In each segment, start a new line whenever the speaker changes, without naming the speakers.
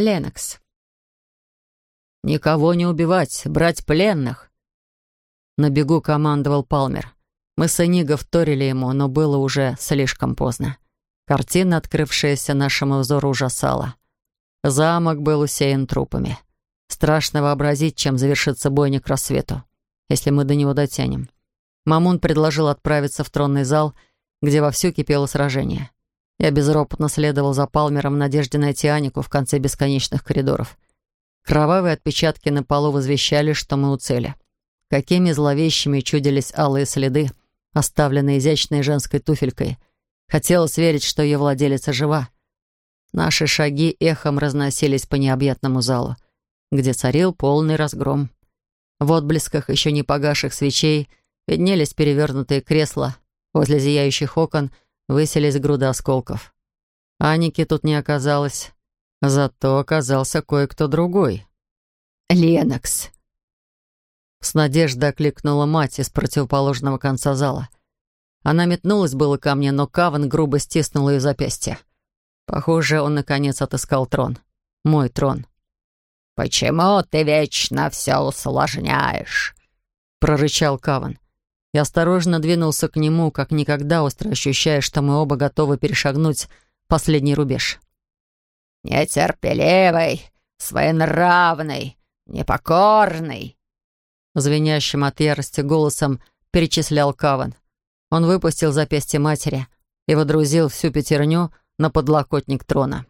Ленокс.
«Никого не убивать, брать пленных!» На бегу командовал Палмер. Мы с Эниго вторили ему, но было уже слишком поздно. Картина, открывшаяся нашему взору, ужасала. Замок был усеян трупами. Страшно вообразить, чем завершится бойня к рассвету, если мы до него дотянем. Мамун предложил отправиться в тронный зал, где вовсю кипело сражение. Я безропотно следовал за Палмером в надежде найти Анику в конце бесконечных коридоров. Кровавые отпечатки на полу возвещали, что мы у цели. Какими зловещими чудились алые следы, оставленные изящной женской туфелькой. Хотелось верить, что ее владелица жива. Наши шаги эхом разносились по необъятному залу, где царил полный разгром. В отблесках еще не погаших свечей виднелись перевернутые кресла, возле зияющих окон высились груды осколков. Аники тут не оказалось, зато оказался кое-кто другой.
«Ленокс!»
С надеждой окликнула мать из противоположного конца зала. Она метнулась было ко мне, но Каван грубо стиснул ее запястье. Похоже, он наконец отыскал трон. Мой трон.
«Почему ты вечно все усложняешь?»
— прорычал Каван. Я осторожно двинулся к нему, как никогда остро ощущая, что мы оба готовы перешагнуть последний рубеж.
«Нетерпеливый, своенравный, непокорный!»
Звенящим от ярости голосом перечислял Каван. Он выпустил запястье матери и водрузил всю пятерню на подлокотник трона.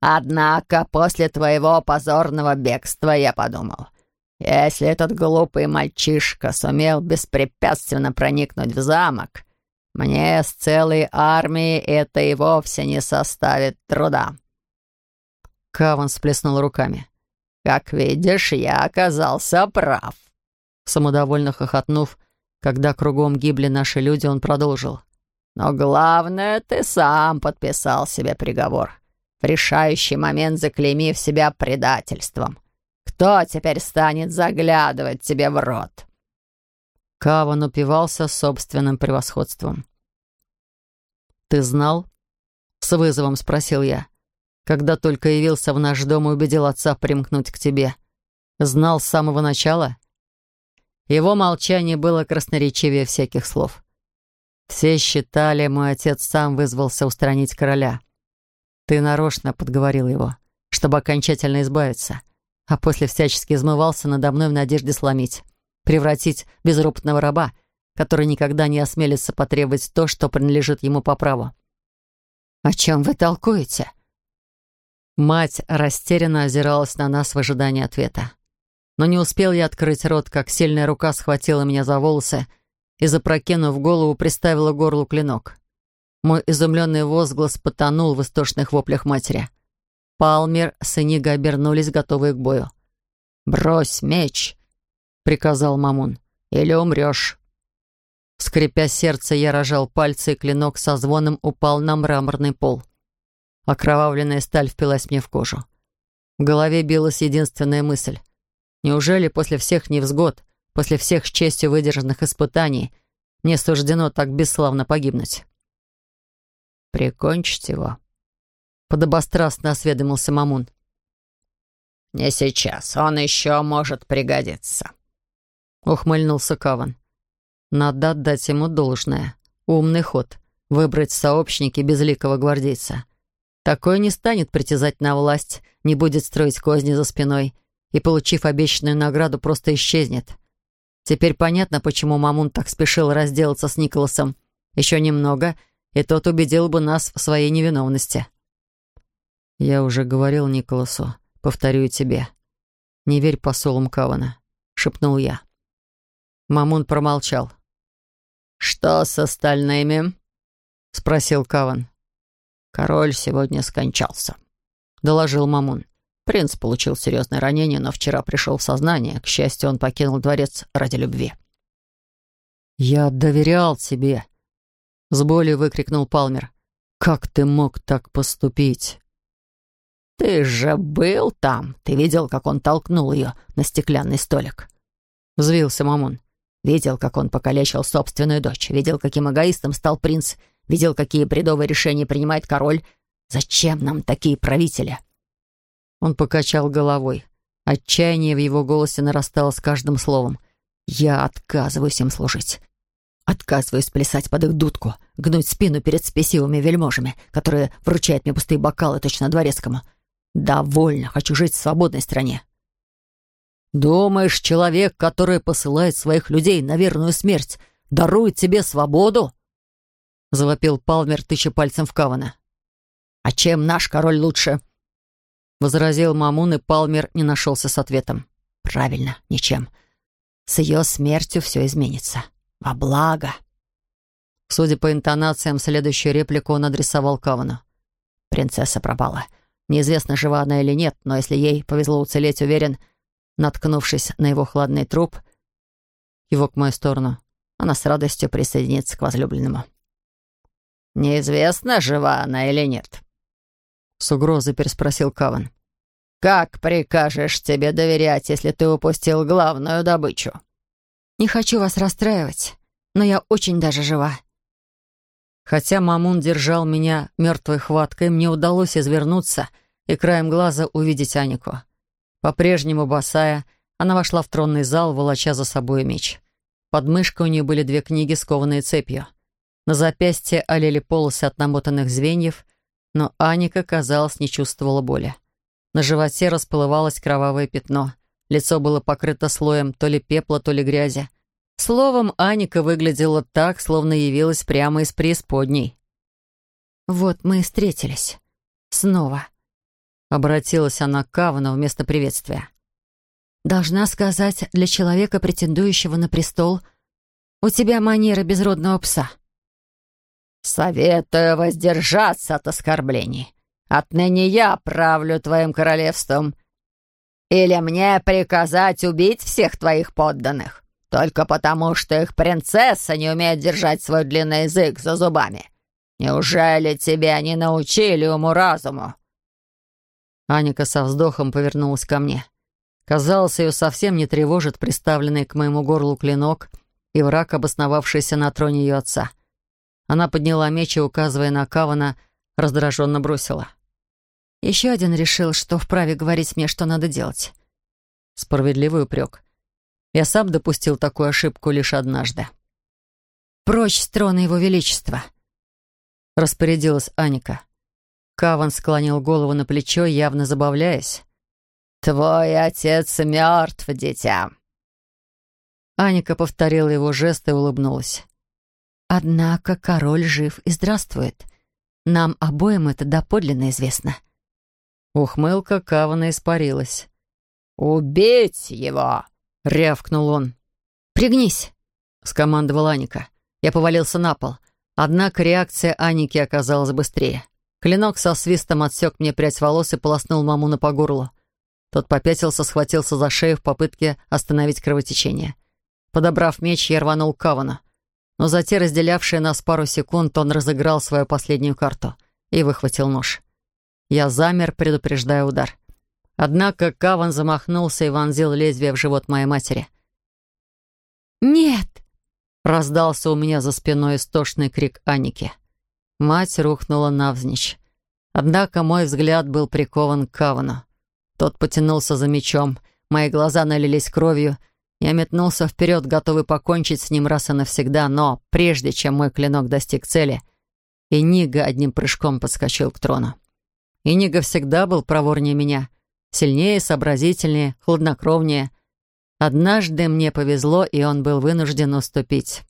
«Однако после твоего позорного бегства я подумал, если этот глупый мальчишка сумел беспрепятственно проникнуть в замок, мне с целой армией это и вовсе не составит труда».
Каван сплеснул руками.
«Как видишь, я оказался прав».
Самодовольно хохотнув, когда кругом гибли наши люди, он продолжил.
Но главное, ты сам подписал себе приговор, в решающий момент заклеймив себя предательством. Кто теперь станет заглядывать тебе в рот?»
Каван упивался собственным превосходством. «Ты знал?» — с вызовом спросил я, когда только явился в наш дом и убедил отца примкнуть к тебе. «Знал с самого начала?» Его молчание было красноречивее всяких слов. Все считали, мой отец сам вызвался устранить короля. Ты нарочно подговорил его, чтобы окончательно избавиться, а после всячески измывался надо мной в надежде сломить, превратить безропотного раба, который никогда не осмелится потребовать то, что принадлежит ему по праву. «О чем вы толкуете?» Мать растерянно озиралась на нас в ожидании ответа. Но не успел я открыть рот, как сильная рука схватила меня за волосы и, запрокинув голову, приставила горлу клинок. Мой изумленный возглас потонул в истошных воплях матери. Палмер с Эниго обернулись, готовые к бою. «Брось меч!» — приказал Мамун. «Или умрешь!» Скрипя сердце, я рожал пальцы, и клинок со звоном упал на мраморный пол. Окровавленная сталь впилась мне в кожу. В голове билась единственная мысль. Неужели после всех невзгод, После всех с честью выдержанных испытаний мне суждено так бесславно погибнуть. «Прикончить его?» — подобострастно осведомился Мамун.
«Не сейчас. Он еще может пригодиться», —
ухмыльнулся Каван. «Надо отдать ему должное. Умный ход. Выбрать сообщники безликого гвардейца. Такой не станет притязать на власть, не будет строить козни за спиной и, получив обещанную награду, просто исчезнет. Теперь понятно, почему Мамун так спешил разделаться с Николасом. Еще немного, и тот убедил бы нас в своей невиновности. Я уже говорил Николасу, повторю и тебе. Не верь посолам Кавана, шепнул я. Мамун промолчал.
«Что с остальными?» — спросил Каван.
«Король сегодня скончался», — доложил Мамун. Принц получил серьезное ранение, но вчера пришел в сознание. К счастью, он покинул дворец ради любви. «Я доверял тебе!» — с болью выкрикнул Палмер. «Как ты мог так поступить?»
«Ты же был там! Ты видел, как он толкнул ее на стеклянный столик?»
— взвился Мамон.
«Видел, как он покалечил собственную дочь. Видел, каким эгоистом стал принц. Видел, какие бредовые решения принимает король. Зачем нам такие правители?»
Он покачал головой. Отчаяние в его голосе нарастало с каждым словом. «Я отказываюсь им служить. Отказываюсь плясать под их дудку, гнуть спину перед спесивыми вельможами, которые вручают мне пустые бокалы точно дворецкому. Довольно, хочу жить в свободной стране». «Думаешь, человек, который посылает своих людей на верную смерть, дарует тебе свободу?» — завопил Палмер, тыча пальцем в Кавана. «А чем наш король лучше?» — возразил Мамун, и Палмер не нашелся с ответом. «Правильно, ничем. С ее смертью все изменится. Во благо». Судя по интонациям, следующую реплику он адресовал Кавану. «Принцесса пропала. Неизвестно, жива она или нет, но если ей повезло уцелеть, уверен, — наткнувшись на его хладный труп, его к мою сторону, она с радостью присоединится к возлюбленному. «Неизвестно, жива она или нет?» С угрозой переспросил Каван. «Как прикажешь тебе доверять, если ты упустил главную добычу?»
«Не хочу вас расстраивать, но я очень даже жива».
Хотя Мамун держал меня мертвой хваткой, мне удалось извернуться и краем глаза увидеть Анику. По-прежнему босая, она вошла в тронный зал, волоча за собой меч. Под мышкой у нее были две книги, скованные цепью. На запястье олели полосы от намотанных звеньев, но Аника, казалось, не чувствовала боли. На животе расплывалось кровавое пятно. Лицо было покрыто слоем то ли пепла, то ли грязи. Словом, Аника выглядела так, словно явилась прямо из преисподней.
«Вот мы и встретились. Снова»,
Обратилась она к Кавану вместо приветствия.
«Должна сказать, для человека, претендующего на престол, у тебя манера безродного пса».
«Советую воздержаться от оскорблений. Отныне я правлю твоим королевством. Или мне приказать убить всех твоих подданных, только потому, что их принцесса не умеет держать свой длинный язык за зубами. Неужели тебя не научили уму-разуму?»
Аника со вздохом повернулась ко мне. Казалось, ее совсем не тревожит приставленный к моему горлу клинок и враг, обосновавшийся на троне ее отца. Она подняла меч и, указывая на Кавана, раздраженно бросила.
«Еще один решил, что вправе говорить мне, что надо делать».
Справедливый упрек. Я сам допустил такую ошибку лишь однажды.
«Прочь с трона его величества!»
Распорядилась Аника. Каван склонил голову на плечо, явно забавляясь.
«Твой отец мертв, дитя!»
Аника повторила его жест и улыбнулась.
«Однако король жив и здравствует. Нам обоим это доподлинно известно».
Ухмылка Кавана испарилась.
«Убить его!» — рявкнул он.
«Пригнись!»
— скомандовал Аника. Я повалился на пол. Однако реакция Аники оказалась быстрее. Клинок со свистом отсек мне прядь волос и полоснул Мамуна по горлу. Тот попятился, схватился за шею в попытке остановить кровотечение. Подобрав меч, я рванул Кавана. Но за те разделявшие нас пару секунд он разыграл свою последнюю карту и выхватил нож. Я замер, предупреждая удар. Однако Каван замахнулся и вонзил лезвие в живот моей матери.
«Нет!»
— раздался у меня за спиной истошный крик Аники. Мать рухнула навзничь. Однако мой взгляд был прикован к Кавану. Тот потянулся за мечом, мои глаза налились кровью. Я метнулся вперед, готовый покончить с ним раз и навсегда, но прежде чем мой клинок достиг цели, Инига одним прыжком подскочил к трону. Инига всегда был проворнее меня, сильнее, сообразительнее, хладнокровнее. Однажды мне повезло, и он был вынужден уступить.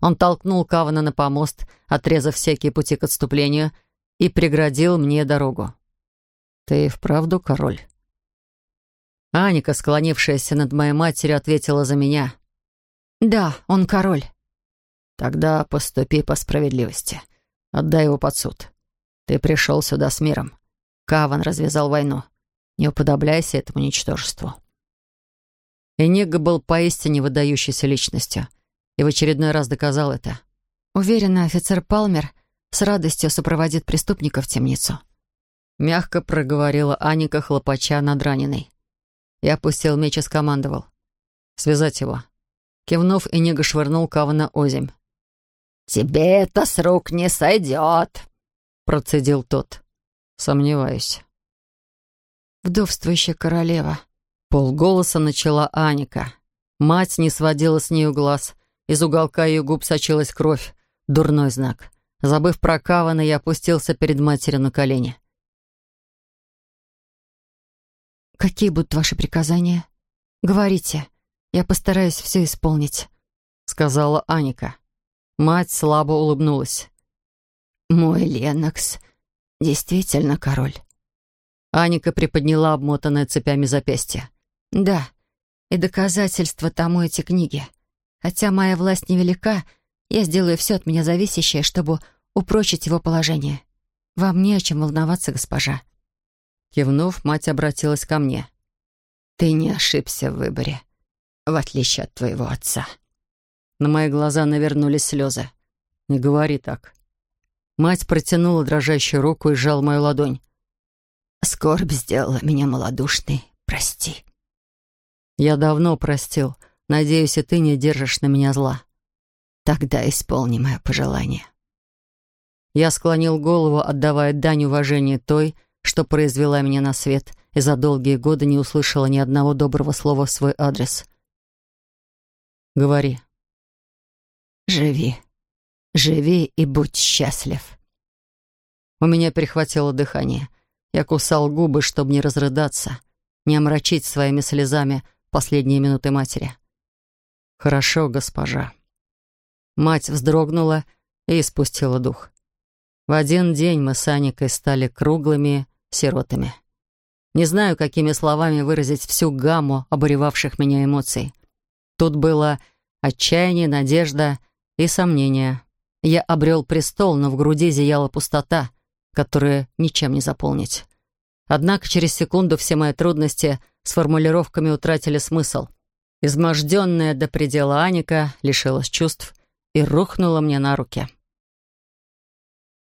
Он толкнул Кавана на помост, отрезав всякие пути к отступлению, и преградил мне дорогу. «Ты вправду король?» Аника, склонившаяся над моей матерью, ответила за меня.
«Да, он король».
«Тогда поступи по справедливости. Отдай его под суд. Ты пришел сюда с миром. Каван развязал войну. Не уподобляйся этому ничтожеству». Энига был поистине выдающейся личностью — и в очередной раз доказал это.
Уверена, офицер Палмер с радостью сопроводит преступника в темницу.
Мягко проговорила Аника, хлопача над раненой. Я опустил меч и скомандовал. «Связать его». Кивнув, Инига швырнул Кавана озимь.
«Тебе это с рук не сойдет», —
процедил тот. «Сомневаюсь». Вдовствующая королева», — полголоса начала Аника. Мать не сводила с нее глаз. Из уголка ее губ сочилась кровь. Дурной знак. Забыв про Кавана, я опустился перед матерью на колени. «Какие будут ваши приказания? Говорите. Я постараюсь все исполнить», — сказала Аника. Мать слабо улыбнулась.
«Мой Ленокс действительно король».
Аника приподняла обмотанное цепями запястье.
«Да, и доказательства тому эти книги. Хотя моя власть невелика, я сделаю все от меня зависящее, чтобы упрочить его положение. Вам не о чем волноваться, госпожа».
Кивнув, мать обратилась ко мне.
«Ты не ошибся в выборе, в отличие от твоего отца».
На мои глаза навернулись слезы. «Не говори так». Мать протянула дрожащую руку и сжал мою ладонь.
«Скорбь сделала меня малодушной. Прости».
«Я давно простил. Надеюсь, и ты не держишь на меня зла».
«Тогда исполни мое пожелание».
Я склонил голову, отдавая дань уважения той, что произвела меня на свет, и за долгие годы не услышала ни одного доброго слова в свой адрес. «Говори»,
Живи. Живи и будь счастлив.
У меня перехватило дыхание. Я кусал губы, чтобы не разрыдаться, не омрачить своими слезами последние минуты матери. «Хорошо, госпожа». Мать вздрогнула и испустила дух. В один день мы с Аникой стали круглыми сиротами. Не знаю, какими словами выразить всю гамму обуревавших меня эмоций. Тут было отчаяние, надежда — и сомнения. Я обрел престол, но в груди зияла пустота, которую ничем не заполнить. Однако через секунду все мои трудности с формулировками утратили смысл. Изможденная до предела Аника лишилась чувств и рухнула мне на руки.